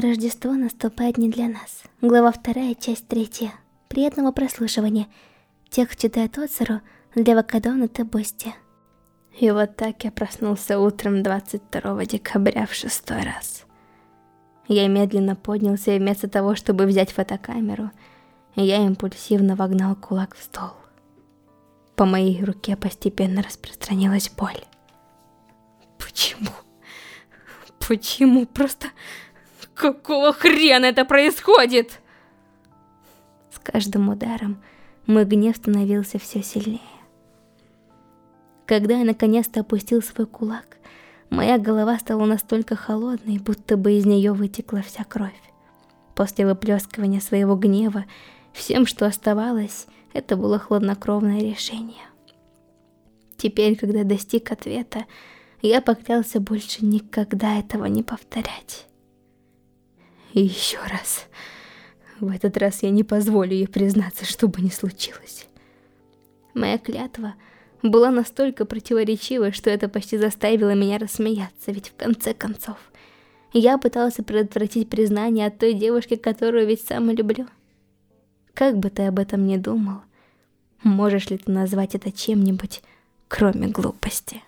Рождество наступает не для нас. Глава 2, часть 3. Приятного прослушивания. Текст читает Оцеру для Вакадона Тебости. И вот так я проснулся утром 22 декабря в шестой раз. Я медленно поднялся и вместо того, чтобы взять фотокамеру, я импульсивно вогнал кулак в стол. По моей руке постепенно распространилась боль. Почему? Почему? Просто... Какого хрена это происходит? С каждым ударом мой гнев становился все сильнее. Когда я наконец-то опустил свой кулак, моя голова стала настолько холодной, будто бы из нее вытекла вся кровь. После выплескивания своего гнева, всем, что оставалось, это было хладнокровное решение. Теперь, когда достиг ответа, я поклялся больше никогда этого не повторять. И еще раз. В этот раз я не позволю ей признаться, что бы ни случилось. Моя клятва была настолько противоречивой, что это почти заставило меня рассмеяться, ведь в конце концов я пытался предотвратить признание от той девушки, которую ведь сам люблю. Как бы ты об этом ни думал, можешь ли ты назвать это чем-нибудь, кроме глупости?